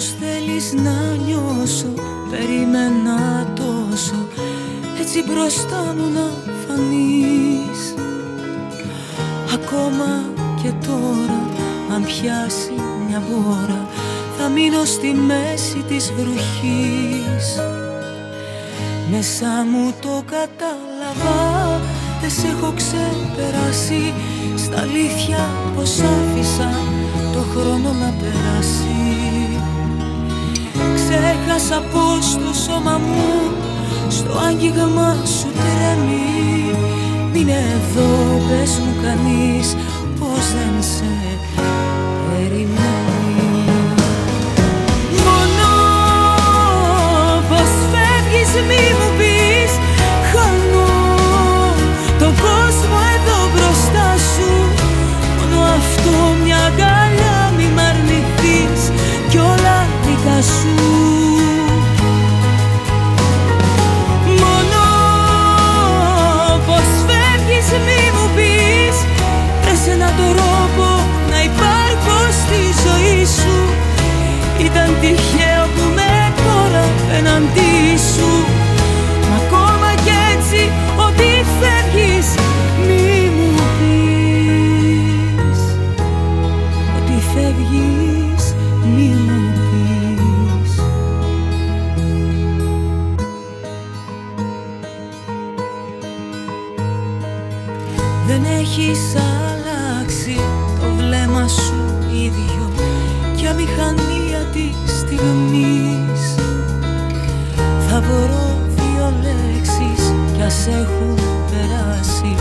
Πως θέλεις να νιώσω Περίμενα τόσο. Έτσι μπροστά μου να φανείς. Ακόμα και τώρα Αν πιάσει μια μπόρα Θα μείνω στη μέση της βροχής. Μέσα μου το κατάλαβα Δεν σε έχω ξεπεράσει. Στα αλήθεια πως άφησα Ξέχασα πως το σώμα μου Στο άγγιγμα σου τρέμει. Μην εδώ πες μου κανείς Δεν έχεις αλλάξει το βλέμμα σου ίδιο Κι αμηχανία της στιγμής. Θα βρω δύο λέξεις κι ας έχουν περάσει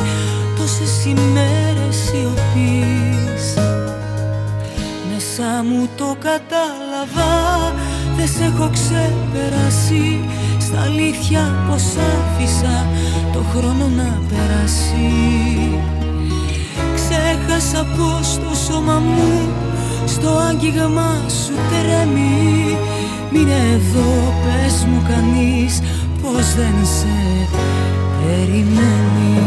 Τόσες ημέρες σιωπής. Μέσα μου το κατάλαβα Δεν σε έχω ξεπεράσει. Στα αλήθεια πως άφησα Το χρόνο να περάσει. Ξέχασα πως το σώμα μου Στο άγγιγμα σου τρέμει. Μην εδώ πες μου κανείς Πως δεν σε περιμένει. Μόνο